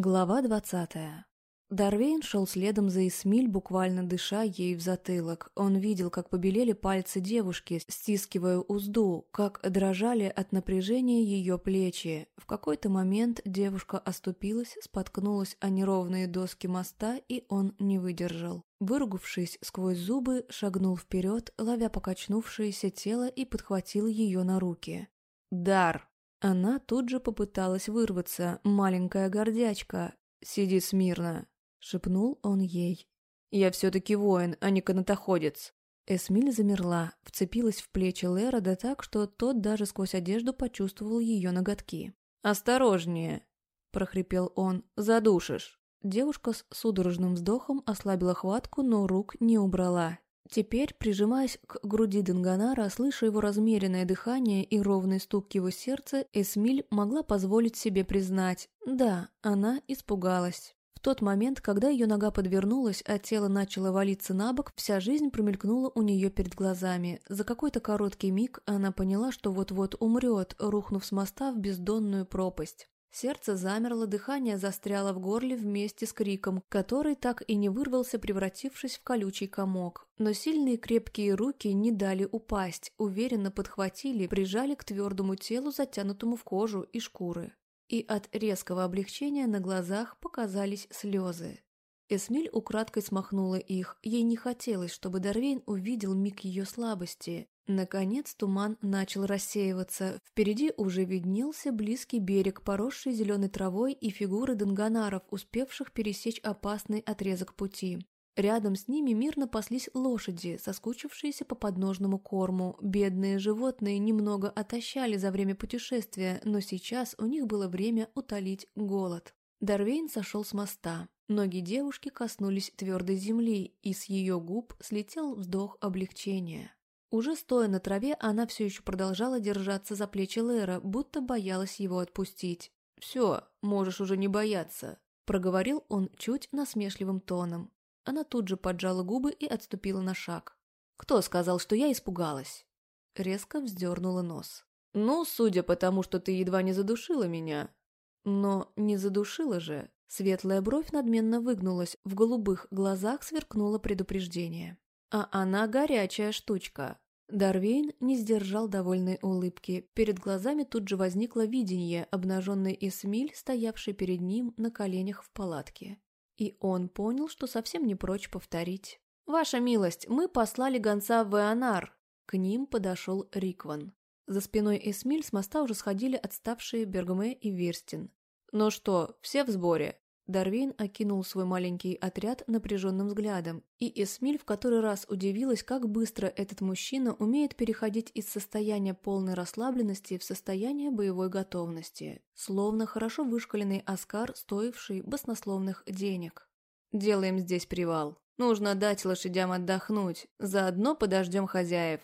Глава двадцатая. Дарвейн шел следом за Эсмиль, буквально дыша ей в затылок. Он видел, как побелели пальцы девушки, стискивая узду, как дрожали от напряжения ее плечи. В какой-то момент девушка оступилась, споткнулась о неровные доски моста, и он не выдержал. Выругавшись сквозь зубы, шагнул вперед, ловя покачнувшееся тело и подхватил ее на руки. «Дар!» Она тут же попыталась вырваться, маленькая гордячка. «Сиди смирно», — шепнул он ей. «Я все-таки воин, а не канатоходец». Эсмиль замерла, вцепилась в плечи Лера да так, что тот даже сквозь одежду почувствовал ее ноготки. «Осторожнее!» – прохрипел он. «Задушишь!» Девушка с судорожным вздохом ослабила хватку, но рук не убрала. Теперь, прижимаясь к груди Данганара, слыша его размеренное дыхание и ровный стук его сердца, Эсмиль могла позволить себе признать, да, она испугалась. В тот момент, когда ее нога подвернулась, а тело начало валиться на бок, вся жизнь промелькнула у нее перед глазами. За какой-то короткий миг она поняла, что вот-вот умрет, рухнув с моста в бездонную пропасть. Сердце замерло, дыхание застряло в горле вместе с криком, который так и не вырвался, превратившись в колючий комок. Но сильные крепкие руки не дали упасть, уверенно подхватили, прижали к твердому телу, затянутому в кожу и шкуры. И от резкого облегчения на глазах показались слезы. Эсмиль украдкой смахнула их, ей не хотелось, чтобы Дарвейн увидел миг ее слабости, Наконец туман начал рассеиваться. Впереди уже виднелся близкий берег, поросший зеленой травой и фигуры денганаров, успевших пересечь опасный отрезок пути. Рядом с ними мирно паслись лошади, соскучившиеся по подножному корму. Бедные животные немного отощали за время путешествия, но сейчас у них было время утолить голод. Дарвейн сошел с моста. Ноги девушки коснулись твердой земли, и с ее губ слетел вздох облегчения. Уже стоя на траве, она все еще продолжала держаться за плечи Лера, будто боялась его отпустить. «Все, можешь уже не бояться», – проговорил он чуть насмешливым тоном. Она тут же поджала губы и отступила на шаг. «Кто сказал, что я испугалась?» Резко вздернула нос. «Ну, судя по тому, что ты едва не задушила меня». «Но не задушила же». Светлая бровь надменно выгнулась, в голубых глазах сверкнуло предупреждение. А она горячая штучка. Дарвейн не сдержал довольной улыбки. Перед глазами тут же возникло видение обнаженной Эсмиль, стоявшей перед ним на коленях в палатке. И он понял, что совсем не прочь повторить. «Ваша милость, мы послали гонца в Эонар!» К ним подошел Рикван. За спиной Эсмиль с моста уже сходили отставшие Бергме и Верстин. «Ну что, все в сборе?» Дарвейн окинул свой маленький отряд напряженным взглядом, и Эсмиль в который раз удивилась, как быстро этот мужчина умеет переходить из состояния полной расслабленности в состояние боевой готовности, словно хорошо вышкаленный Оскар, стоивший баснословных денег. «Делаем здесь привал. Нужно дать лошадям отдохнуть, заодно подождем хозяев».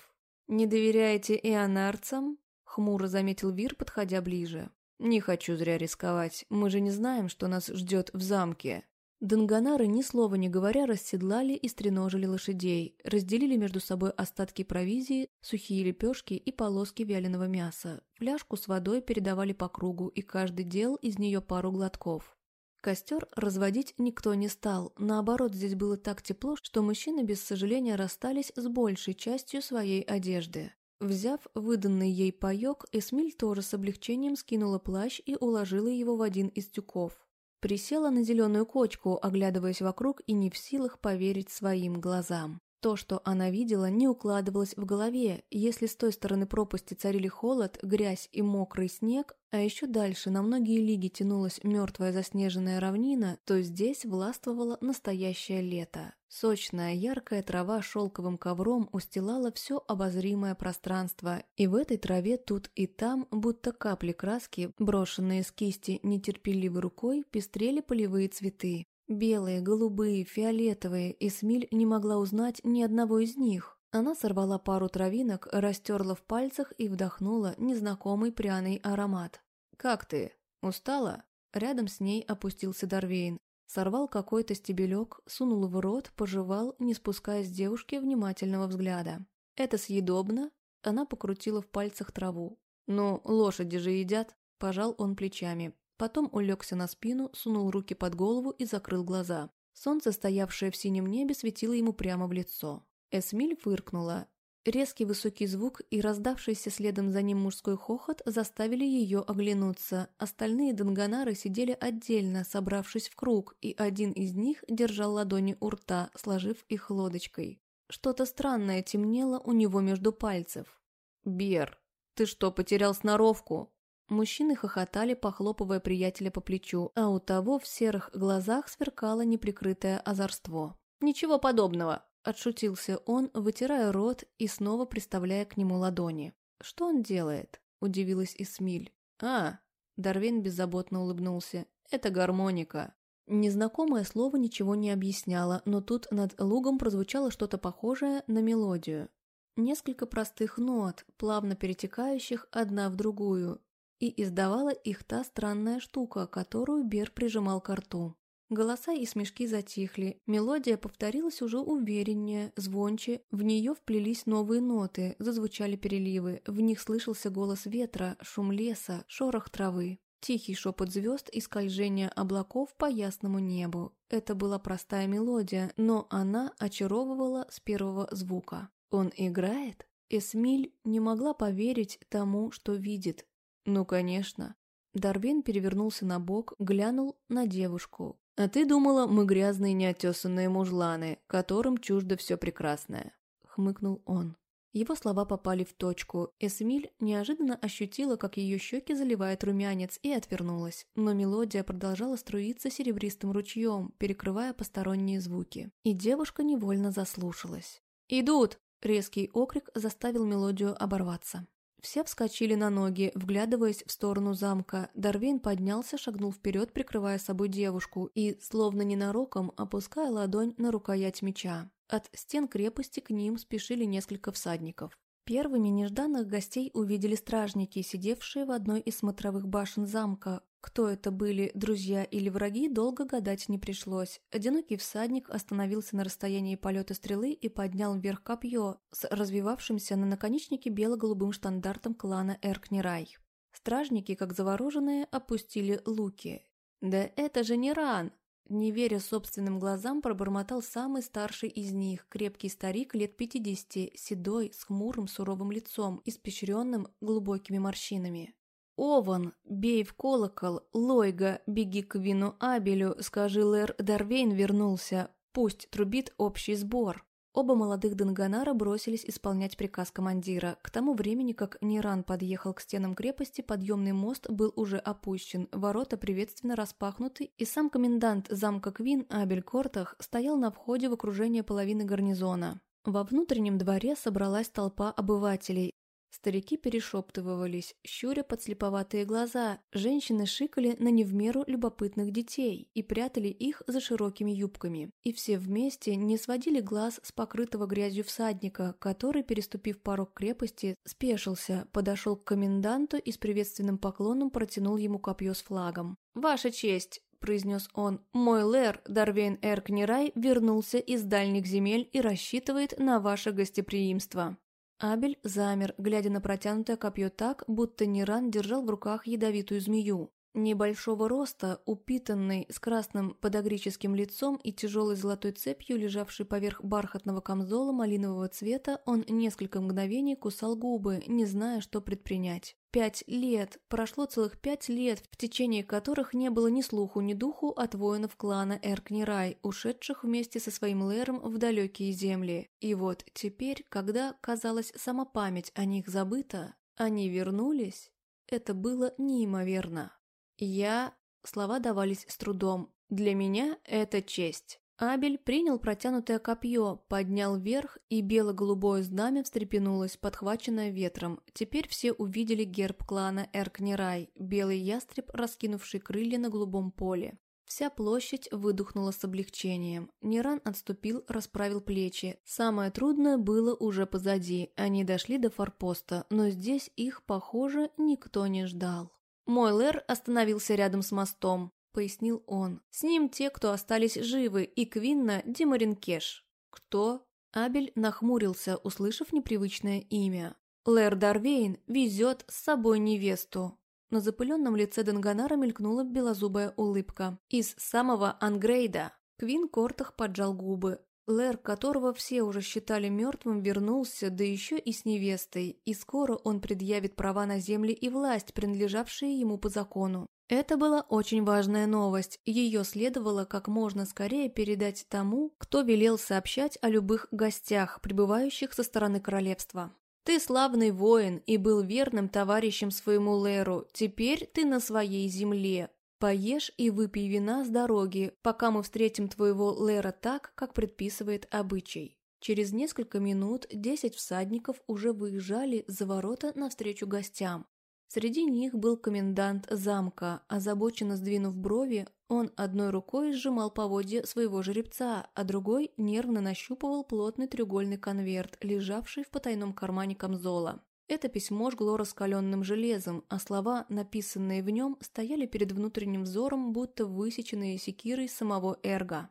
«Не доверяете ионарцам?» — хмуро заметил Вир, подходя ближе. «Не хочу зря рисковать, мы же не знаем, что нас ждет в замке». Данганары, ни слова не говоря, расседлали и стреножили лошадей, разделили между собой остатки провизии, сухие лепешки и полоски вяленого мяса. Фляжку с водой передавали по кругу, и каждый делал из нее пару глотков. Костер разводить никто не стал, наоборот, здесь было так тепло, что мужчины без сожаления расстались с большей частью своей одежды. Взяв выданный ей паёк, Эсмиль тоже с облегчением скинула плащ и уложила его в один из тюков. Присела на зеленую кочку, оглядываясь вокруг и не в силах поверить своим глазам. То, что она видела, не укладывалось в голове. Если с той стороны пропасти царили холод, грязь и мокрый снег, а еще дальше на многие лиги тянулась мертвая заснеженная равнина, то здесь властвовало настоящее лето. Сочная, яркая трава шелковым ковром устилала все обозримое пространство, и в этой траве тут и там, будто капли краски, брошенные с кисти нетерпеливой рукой, пестрели полевые цветы. Белые, голубые, фиолетовые, Эсмиль не могла узнать ни одного из них. Она сорвала пару травинок, растерла в пальцах и вдохнула незнакомый пряный аромат. «Как ты? Устала?» Рядом с ней опустился Дарвейн. Сорвал какой-то стебелек, сунул в рот, пожевал, не спуская с девушки внимательного взгляда. «Это съедобно?» Она покрутила в пальцах траву. «Ну, лошади же едят», – пожал он плечами. Потом улегся на спину, сунул руки под голову и закрыл глаза. Солнце, стоявшее в синем небе, светило ему прямо в лицо. Эсмиль фыркнула. Резкий высокий звук и раздавшийся следом за ним мужской хохот заставили ее оглянуться. Остальные донганары сидели отдельно, собравшись в круг, и один из них держал ладони у рта, сложив их лодочкой. Что-то странное темнело у него между пальцев. «Бер, ты что, потерял сноровку?» Мужчины хохотали, похлопывая приятеля по плечу, а у того в серых глазах сверкало неприкрытое озорство. «Ничего подобного!» – отшутился он, вытирая рот и снова приставляя к нему ладони. «Что он делает?» – удивилась Исмиль. «А!» – Дарвин беззаботно улыбнулся. «Это гармоника». Незнакомое слово ничего не объясняло, но тут над лугом прозвучало что-то похожее на мелодию. Несколько простых нот, плавно перетекающих одна в другую, и издавала их та странная штука, которую Бер прижимал к рту. Голоса и смешки затихли, мелодия повторилась уже увереннее, звонче, в нее вплелись новые ноты, зазвучали переливы, в них слышался голос ветра, шум леса, шорох травы. Тихий шепот звезд и скольжение облаков по ясному небу. Это была простая мелодия, но она очаровывала с первого звука. Он играет? Эсмиль не могла поверить тому, что видит. Ну, конечно. Дарвин перевернулся на бок, глянул на девушку. «А ты думала, мы грязные неотесанные мужланы, которым чуждо все прекрасное?» — хмыкнул он. Его слова попали в точку. Эсмиль неожиданно ощутила, как ее щеки заливает румянец, и отвернулась. Но мелодия продолжала струиться серебристым ручьем, перекрывая посторонние звуки. И девушка невольно заслушалась. «Идут!» — резкий окрик заставил мелодию оборваться. Все вскочили на ноги, вглядываясь в сторону замка. Дарвин поднялся, шагнул вперед, прикрывая собой девушку, и, словно ненароком, опуская ладонь на рукоять меча. От стен крепости к ним спешили несколько всадников. Первыми нежданных гостей увидели стражники, сидевшие в одной из смотровых башен замка. Кто это были, друзья или враги, долго гадать не пришлось. Одинокий всадник остановился на расстоянии полета стрелы и поднял вверх копье с развивавшимся на наконечнике бело-голубым штандартом клана Эркнирай. Стражники, как завороженные, опустили луки. «Да это же не ран!» Не веря собственным глазам, пробормотал самый старший из них, крепкий старик лет пятидесяти, седой, с хмурым суровым лицом, испещренным глубокими морщинами. «Ован, бей в колокол, Лойга, беги к вину Абелю, скажи, Лэр Дарвейн вернулся, пусть трубит общий сбор». Оба молодых Данганара бросились исполнять приказ командира. К тому времени, как Ниран подъехал к стенам крепости, подъемный мост был уже опущен, ворота приветственно распахнуты, и сам комендант замка Квин Абель Кортах стоял на входе в окружении половины гарнизона. Во внутреннем дворе собралась толпа обывателей, Старики перешептывались, щуря подслеповатые глаза, женщины шикали на не в меру любопытных детей и прятали их за широкими юбками. И все вместе не сводили глаз с покрытого грязью всадника, который, переступив порог крепости, спешился, подошел к коменданту и с приветственным поклоном протянул ему копье с флагом. «Ваша честь!» – произнес он. «Мой лэр, Дарвейн Эркнирай, вернулся из дальних земель и рассчитывает на ваше гостеприимство». Абель замер, глядя на протянутое копье так, будто Ниран держал в руках ядовитую змею. Небольшого роста, упитанный, с красным подогрическим лицом и тяжелой золотой цепью, лежавший поверх бархатного камзола малинового цвета, он несколько мгновений кусал губы, не зная, что предпринять. Пять лет, прошло целых пять лет, в течение которых не было ни слуху, ни духу от воинов клана Эркнирай, ушедших вместе со своим лэром в далекие земли. И вот теперь, когда, казалось, сама память о них забыта, они вернулись, это было неимоверно. Я... Слова давались с трудом. Для меня это честь. Абель принял протянутое копье, поднял вверх, и бело-голубое знамя встрепенулось, подхваченное ветром. Теперь все увидели герб клана Эркнирай, белый ястреб, раскинувший крылья на голубом поле. Вся площадь выдохнула с облегчением. Ниран отступил, расправил плечи. Самое трудное было уже позади. Они дошли до форпоста, но здесь их, похоже, никто не ждал. «Мой Лэр остановился рядом с мостом», — пояснил он. «С ним те, кто остались живы, и Квинна Димаринкеш». «Кто?» Абель нахмурился, услышав непривычное имя. «Лэр Дарвейн везет с собой невесту». На запыленном лице Данганара мелькнула белозубая улыбка. «Из самого Ангрейда!» Квин Кортах поджал губы. Лэр, которого все уже считали мертвым, вернулся, да еще и с невестой, и скоро он предъявит права на земли и власть, принадлежавшие ему по закону. Это была очень важная новость, ее следовало как можно скорее передать тому, кто велел сообщать о любых гостях, прибывающих со стороны королевства. «Ты славный воин и был верным товарищем своему Леру, теперь ты на своей земле, Поешь и выпей вина с дороги, пока мы встретим твоего Лера так, как предписывает обычай. Через несколько минут десять всадников уже выезжали за ворота навстречу гостям. Среди них был комендант замка, озабоченно сдвинув брови, он одной рукой сжимал поводья своего жеребца, а другой нервно нащупывал плотный треугольный конверт, лежавший в потайном кармане камзола. Это письмо жгло раскаленным железом, а слова, написанные в нем, стояли перед внутренним взором, будто высеченные секирой самого Эрга.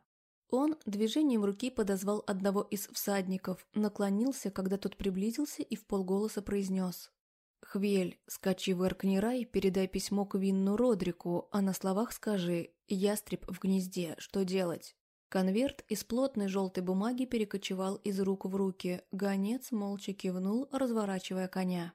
Он движением руки подозвал одного из всадников, наклонился, когда тот приблизился и в полголоса произнес. «Хвель, скачи в Эркнирай, передай письмо к Винну Родрику, а на словах скажи «Ястреб в гнезде, что делать?» Конверт из плотной желтой бумаги перекочевал из рук в руки. Гонец молча кивнул, разворачивая коня.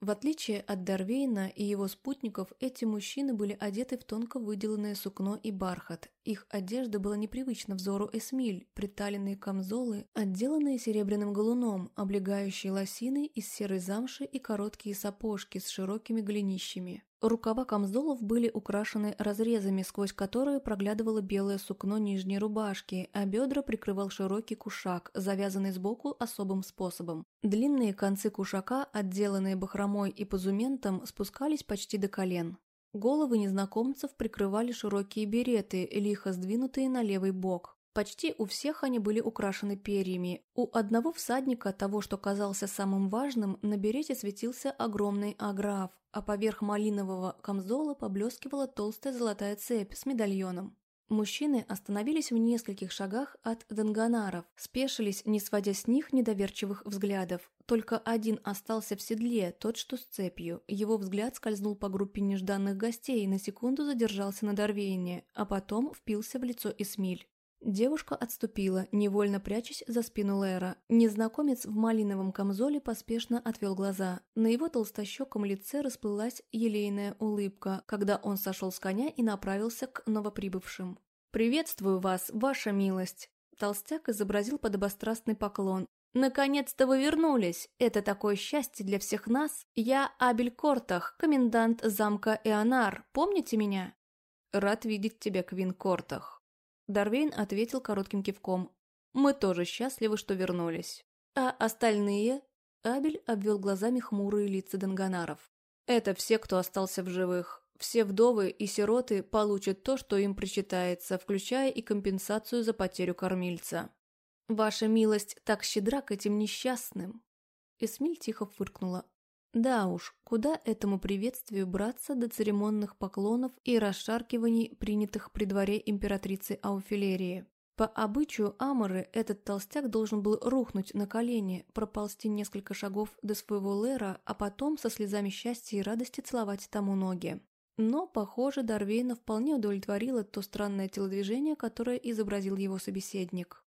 В отличие от Дарвейна и его спутников, эти мужчины были одеты в тонко выделанное сукно и бархат. Их одежда была непривычна взору Эсмиль, приталенные камзолы, отделанные серебряным галуном, облегающие лосины из серой замши и короткие сапожки с широкими голенищами. Рукава камзолов были украшены разрезами, сквозь которые проглядывало белое сукно нижней рубашки, а бедра прикрывал широкий кушак, завязанный сбоку особым способом. Длинные концы кушака, отделанные бахромой и позументом, спускались почти до колен. Головы незнакомцев прикрывали широкие береты, лихо сдвинутые на левый бок. Почти у всех они были украшены перьями. У одного всадника, того, что казался самым важным, на берете светился огромный аграф, а поверх малинового камзола поблескивала толстая золотая цепь с медальоном. Мужчины остановились в нескольких шагах от данганаров, спешились, не сводя с них недоверчивых взглядов. Только один остался в седле, тот, что с цепью. Его взгляд скользнул по группе нежданных гостей и на секунду задержался на Дорвейне, а потом впился в лицо Эсмиль. Девушка отступила, невольно прячась за спину Лэра. Незнакомец в малиновом камзоле поспешно отвел глаза. На его толстощеком лице расплылась елейная улыбка, когда он сошел с коня и направился к новоприбывшим. «Приветствую вас, ваша милость!» Толстяк изобразил подобострастный поклон. «Наконец-то вы вернулись! Это такое счастье для всех нас! Я Абель Кортах, комендант замка Эонар. Помните меня?» «Рад видеть тебя, Квин Кортах», Дарвейн ответил коротким кивком. «Мы тоже счастливы, что вернулись. А остальные?» Абель обвел глазами хмурые лица Данганаров. «Это все, кто остался в живых. Все вдовы и сироты получат то, что им причитается, включая и компенсацию за потерю кормильца. Ваша милость так щедра к этим несчастным!» Эсмиль тихо фыркнула. Да уж, куда этому приветствию браться до церемонных поклонов и расшаркиваний, принятых при дворе императрицы Ауфилерии. По обычаю Аморы этот толстяк должен был рухнуть на колени, проползти несколько шагов до своего Лера, а потом со слезами счастья и радости целовать тому ноги. Но, похоже, Дарвейна вполне удовлетворило то странное телодвижение, которое изобразил его собеседник.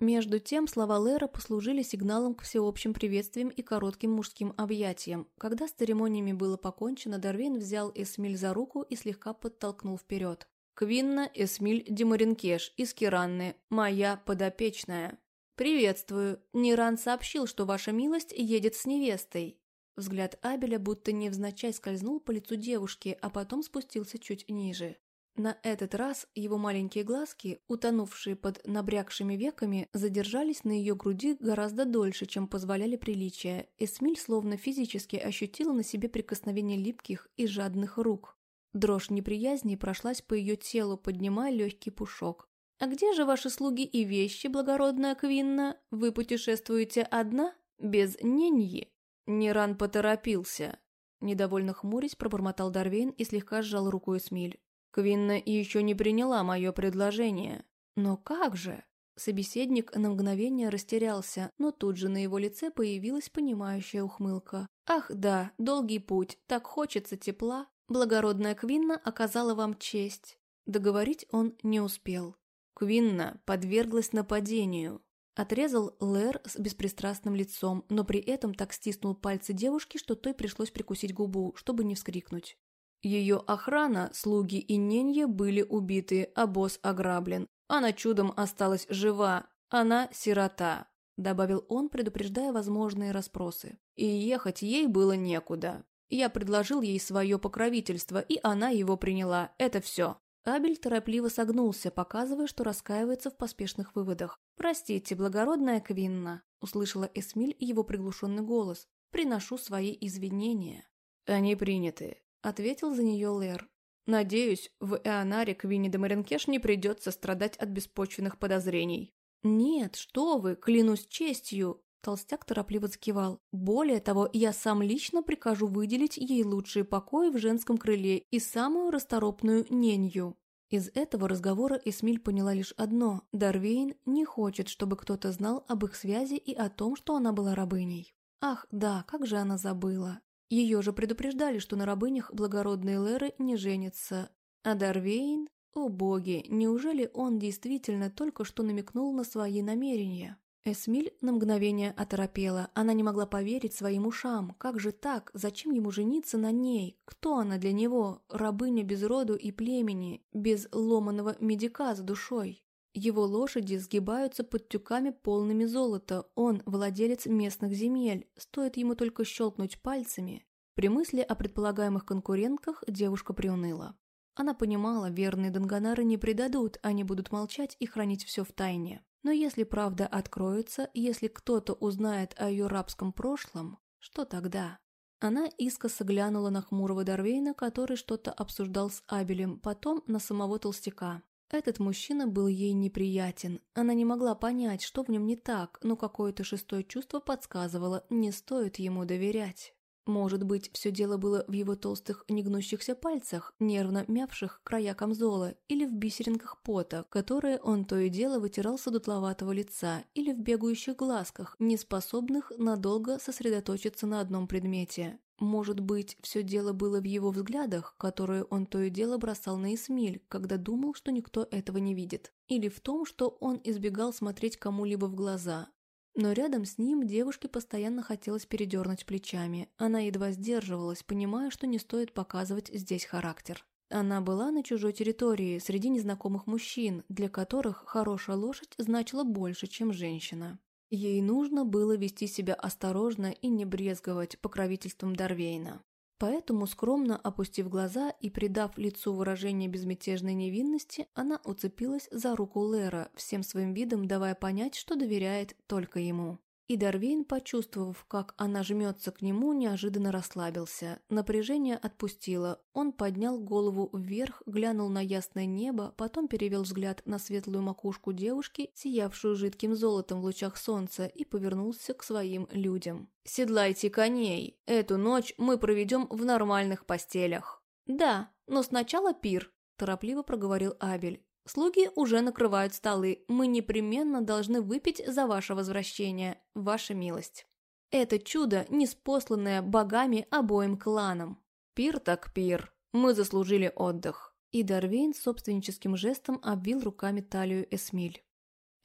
Между тем слова Лера послужили сигналом к всеобщим приветствиям и коротким мужским объятиям. Когда с церемониями было покончено, Дарвин взял Эсмиль за руку и слегка подтолкнул вперед. «Квинна Эсмиль Демаринкеш из Киранны, моя подопечная». «Приветствую. Ниран сообщил, что ваша милость едет с невестой». Взгляд Абеля будто невзначай скользнул по лицу девушки, а потом спустился чуть ниже. На этот раз его маленькие глазки, утонувшие под набрякшими веками, задержались на ее груди гораздо дольше, чем позволяли приличия. Эсмиль словно физически ощутила на себе прикосновение липких и жадных рук. Дрожь неприязни прошлась по ее телу, поднимая легкий пушок. «А где же ваши слуги и вещи, благородная Квинна? Вы путешествуете одна? Без неньи?» Неран поторопился. Недовольно хмурясь, пробормотал Дарвейн и слегка сжал руку Эсмиль. Квинна еще не приняла мое предложение. Но как же? Собеседник на мгновение растерялся, но тут же на его лице появилась понимающая ухмылка. «Ах да, долгий путь, так хочется тепла!» Благородная Квинна оказала вам честь». Договорить он не успел. Квинна подверглась нападению. Отрезал Лэр с беспристрастным лицом, но при этом так стиснул пальцы девушки, что той пришлось прикусить губу, чтобы не вскрикнуть. Ее охрана, слуги и ненья были убиты, а босс ограблен. Она чудом осталась жива, она сирота, добавил он, предупреждая возможные расспросы. И ехать ей было некуда. Я предложил ей свое покровительство, и она его приняла. Это все. Абель торопливо согнулся, показывая, что раскаивается в поспешных выводах. «Простите, благородная Квинна», – услышала Эсмиль его приглушенный голос. «Приношу свои извинения». «Они приняты», – ответил за нее Лэр. «Надеюсь, в Эонаре Квинни де Маренкеш не придется страдать от беспочвенных подозрений». «Нет, что вы, клянусь честью!» Толстяк торопливо закивал. «Более того, я сам лично прикажу выделить ей лучшие покои в женском крыле и самую расторопную ненью». Из этого разговора Эсмиль поняла лишь одно – Дарвейн не хочет, чтобы кто-то знал об их связи и о том, что она была рабыней. Ах, да, как же она забыла. Ее же предупреждали, что на рабынях благородные Леры не женятся. А Дарвейн? О боги, неужели он действительно только что намекнул на свои намерения? Эсмиль на мгновение оторопела. Она не могла поверить своим ушам. Как же так? Зачем ему жениться на ней? Кто она для него? Рабыня без роду и племени, без ломаного медика за душой. Его лошади сгибаются под тюками полными золота. Он владелец местных земель. Стоит ему только щелкнуть пальцами. При мысли о предполагаемых конкурентках девушка приуныла. Она понимала, верные Данганары не предадут, они будут молчать и хранить все в тайне. Но если правда откроется, если кто-то узнает о ее рабском прошлом, что тогда? Она искоса глянула на хмурого Дарвейна, который что-то обсуждал с Абелем, потом на самого толстяка. Этот мужчина был ей неприятен. Она не могла понять, что в нем не так, но какое-то шестое чувство подсказывало, не стоит ему доверять. Может быть, все дело было в его толстых негнущихся пальцах, нервно мявших края камзола, или в бисеринках пота, которые он то и дело вытирал с одутловатого лица, или в бегающих глазках, не способных надолго сосредоточиться на одном предмете. Может быть, все дело было в его взглядах, которые он то и дело бросал на Эсмиль, когда думал, что никто этого не видит. Или в том, что он избегал смотреть кому-либо в глаза, но рядом с ним девушке постоянно хотелось передернуть плечами. Она едва сдерживалась, понимая, что не стоит показывать здесь характер. Она была на чужой территории, среди незнакомых мужчин, для которых хорошая лошадь значила больше, чем женщина. Ей нужно было вести себя осторожно и не брезговать покровительством Дарвейна. Поэтому, скромно опустив глаза и придав лицу выражение безмятежной невинности, она уцепилась за руку Лера, всем своим видом давая понять, что доверяет только ему. И Дарвейн, почувствовав, как она жмется к нему, неожиданно расслабился. Напряжение отпустило. Он поднял голову вверх, глянул на ясное небо, потом перевел взгляд на светлую макушку девушки, сиявшую жидким золотом в лучах солнца, и повернулся к своим людям. «Седлайте коней. Эту ночь мы проведем в нормальных постелях». «Да, но сначала пир», – торопливо проговорил Абель. Слуги уже накрывают столы. Мы непременно должны выпить за ваше возвращение, ваша милость. Это чудо, неспосланное богами обоим кланам. Пир так пир. Мы заслужили отдых. И Дарвейн собственническим жестом обвил руками талию Эсмиль.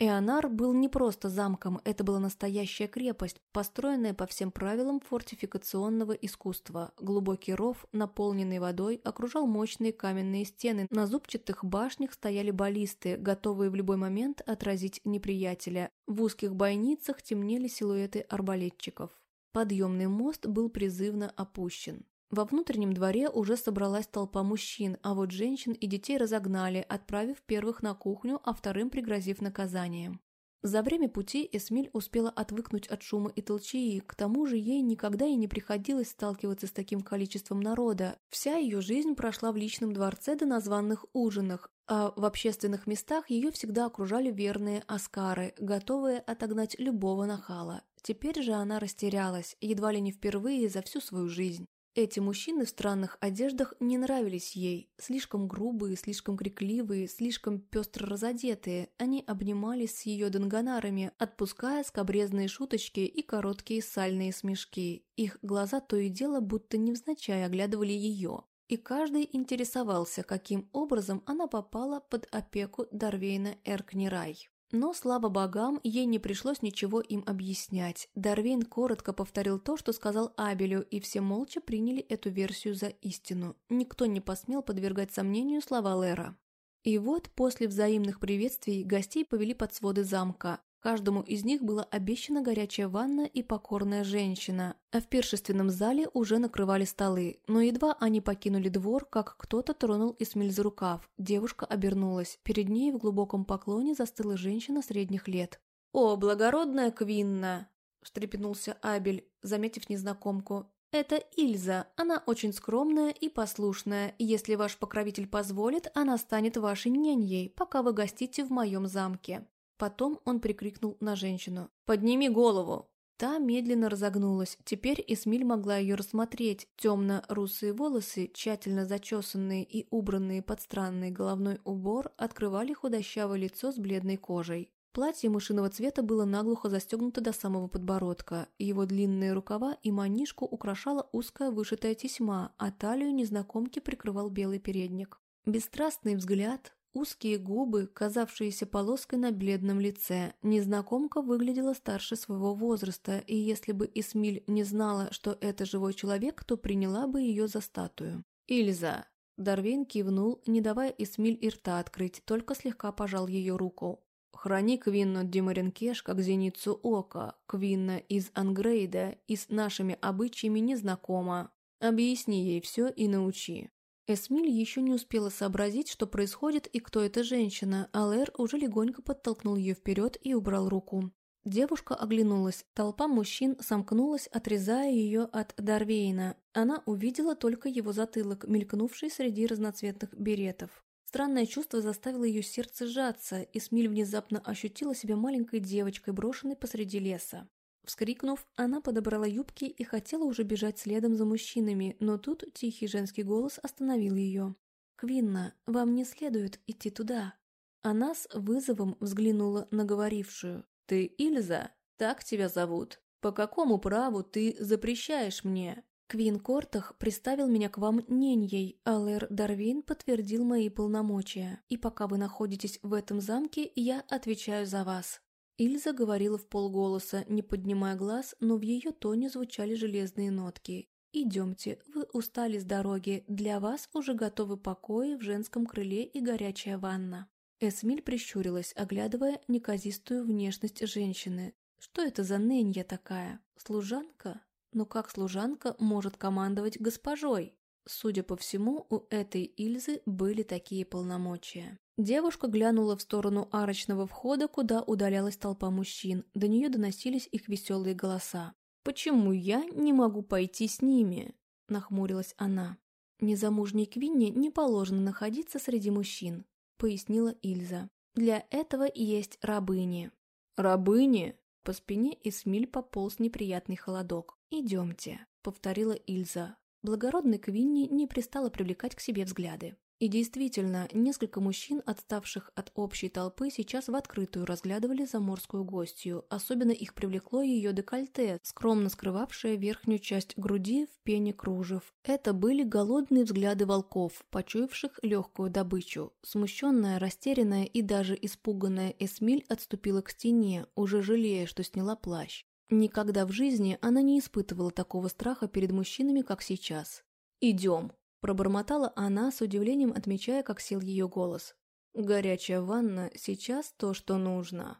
Эонар был не просто замком, это была настоящая крепость, построенная по всем правилам фортификационного искусства. Глубокий ров, наполненный водой, окружал мощные каменные стены. На зубчатых башнях стояли баллисты, готовые в любой момент отразить неприятеля. В узких бойницах темнели силуэты арбалетчиков. Подъемный мост был призывно опущен. Во внутреннем дворе уже собралась толпа мужчин, а вот женщин и детей разогнали, отправив первых на кухню, а вторым пригрозив наказанием. За время пути Эсмиль успела отвыкнуть от шума и толчии, к тому же ей никогда и не приходилось сталкиваться с таким количеством народа. Вся ее жизнь прошла в личном дворце до названных ужинах, а в общественных местах ее всегда окружали верные аскары, готовые отогнать любого нахала. Теперь же она растерялась, едва ли не впервые за всю свою жизнь. Эти мужчины в странных одеждах не нравились ей. Слишком грубые, слишком крикливые, слишком пестро разодетые. Они обнимались с ее донганарами, отпуская скобрезные шуточки и короткие сальные смешки. Их глаза то и дело будто невзначай оглядывали ее. и каждый интересовался, каким образом она попала под опеку Дарвейна Эркнирай. Но, слава богам, ей не пришлось ничего им объяснять. Дарвейн коротко повторил то, что сказал Абелю, и все молча приняли эту версию за истину. Никто не посмел подвергать сомнению слова Лера. И вот после взаимных приветствий гостей повели под своды замка. Каждому из них была обещана горячая ванна и покорная женщина, а в пиршественном зале уже накрывали столы. Но едва они покинули двор, как кто-то тронул Эсмиль за рукав. Девушка обернулась. Перед ней в глубоком поклоне застыла женщина средних лет. «О, благородная Квинна!» – встрепенулся Абель, заметив незнакомку. «Это Ильза. Она очень скромная и послушная. Если ваш покровитель позволит, она станет вашей няньей, пока вы гостите в моем замке». Потом он прикрикнул на женщину. «Подними голову!» Та медленно разогнулась. Теперь Эсмиль могла ее рассмотреть. Темно-русые волосы, тщательно зачесанные и убранные под странный головной убор, открывали худощавое лицо с бледной кожей. Платье мышиного цвета было наглухо застегнуто до самого подбородка. Его длинные рукава и манишку украшала узкая вышитая тесьма, а талию незнакомки прикрывал белый передник. Бесстрастный взгляд, Узкие губы, казавшиеся полоской на бледном лице. Незнакомка выглядела старше своего возраста, и если бы Исмиль не знала, что это живой человек, то приняла бы ее за статую. «Ильза!» Дарвин кивнул, не давая Исмиль и рта открыть, только слегка пожал ее руку. «Храни Квинну Димаренкеш как зеницу ока. Квинна из Ангрейда и с нашими обычаями не знакома. Объясни ей все и научи». Эсмиль еще не успела сообразить, что происходит и кто эта женщина, а Лэр уже легонько подтолкнул ее вперед и убрал руку. Девушка оглянулась. Толпа мужчин сомкнулась, отрезая ее от Дарвейна. Она увидела только его затылок, мелькнувший среди разноцветных беретов. Странное чувство заставило ее сердце сжаться, и Смиль внезапно ощутила себя маленькой девочкой, брошенной посреди леса. Вскрикнув, она подобрала юбки и хотела уже бежать следом за мужчинами, но тут тихий женский голос остановил ее. «Квинна, вам не следует идти туда». Она с вызовом взглянула на говорившую. «Ты Ильза? Так тебя зовут? По какому праву ты запрещаешь мне?» Квин Кортах приставил меня к вам неньей, а Лэр Дарвин подтвердил мои полномочия. И пока вы находитесь в этом замке, я отвечаю за вас. Ильза говорила в полголоса, не поднимая глаз, но в ее тоне звучали железные нотки. «Идемте, вы устали с дороги, для вас уже готовы покои в женском крыле и горячая ванна». Эсмиль прищурилась, оглядывая неказистую внешность женщины. «Что это за ненья такая? Служанка? Но как служанка может командовать госпожой?» Судя по всему, у этой Ильзы были такие полномочия. Девушка глянула в сторону арочного входа, куда удалялась толпа мужчин. До нее доносились их веселые голоса. «Почему я не могу пойти с ними?» – нахмурилась она. «Незамужней Квинне не положено находиться среди мужчин», – пояснила Ильза. «Для этого есть рабыни». «Рабыни?» По спине Эсмиль пополз неприятный холодок. «Идемте», – повторила Ильза. Благородной Квинни не пристала привлекать к себе взгляды. И действительно, несколько мужчин, отставших от общей толпы, сейчас в открытую разглядывали заморскую гостью. Особенно их привлекло ее декольте, скромно скрывавшее верхнюю часть груди в пене кружев. Это были голодные взгляды волков, почуявших легкую добычу. Смущенная, растерянная и даже испуганная Эсмиль отступила к стене, уже жалея, что сняла плащ. Никогда в жизни она не испытывала такого страха перед мужчинами, как сейчас. «Идем», Пробормотала она, с удивлением отмечая, как сел ее голос. «Горячая ванна сейчас то, что нужно».